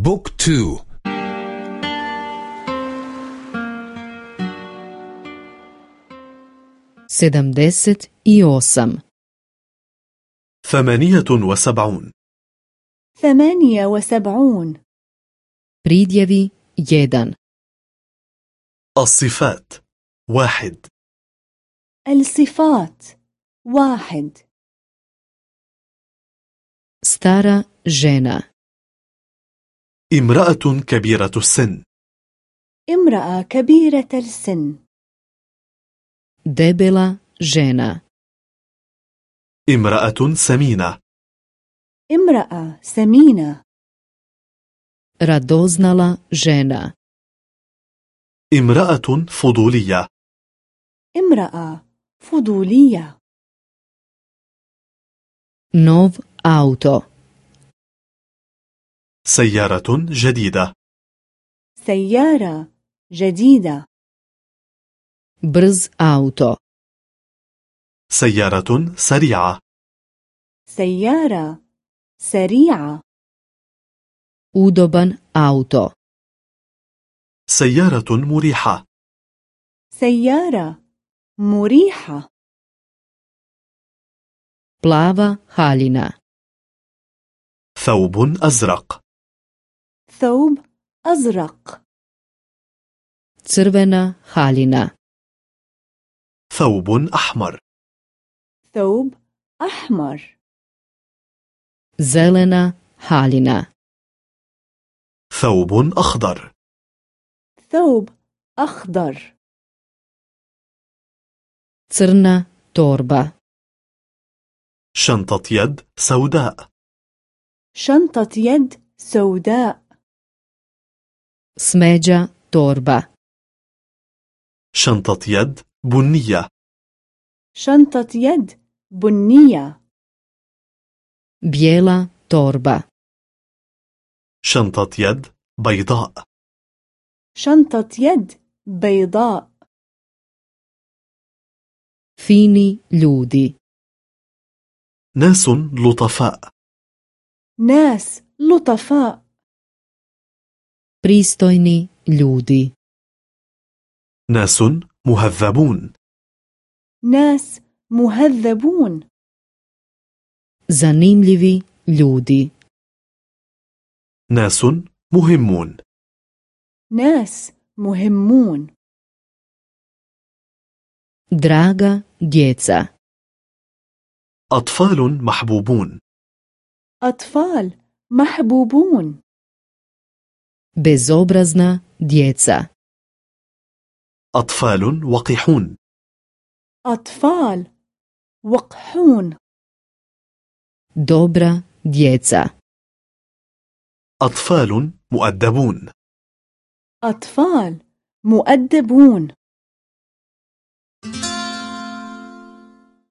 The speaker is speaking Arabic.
بوك تو. i osam ثمانية وسبعون. ثمانية وسبعون. pridjevi jedan الصفات. واحد. الصفات. واحد. stara žena امرأة كبيرة السن. امرأة كبيرة السن. Debela žena. امرأة سمينة. امرأة سمينة. Radoznala žena. امرأة فضولية. امرأة فضولية. Nov auto. سيارة جديدة. سيارة جديدة. brz auto سيارة سريعة. سيارة سريعة. udoban auto سيارة مريحة. سيارة مريحة. plava haljina ثوب أزرق. ثوب أزرق. crvena haljina ثوب أحمر. ثوب أحمر. zelena haljina ثوب أخضر. ثوب أخضر. crna torba شنطة يد سوداء. شنطة يد سوداء. Smeđa torba شنطة يد بنية. شنطة يد بنية. bijela torba شنطة يد بيضاء. شنطة يد بيضاء. fini ljudi ناس لطفاء. ناس لطفاء. Pristojni ljudi. ناس مهذبون. ناس مهذبون. Zanimljivi ljudi. ناس مهمون. ناس مهمون. Draga djeca. أطفال محبوبون. أطفال محبوبون. Bezobrazna djeca. أطفال وقحون. أطفال وقحون. Dobra djeca. أطفال مؤدبون. أطفال مؤدبون.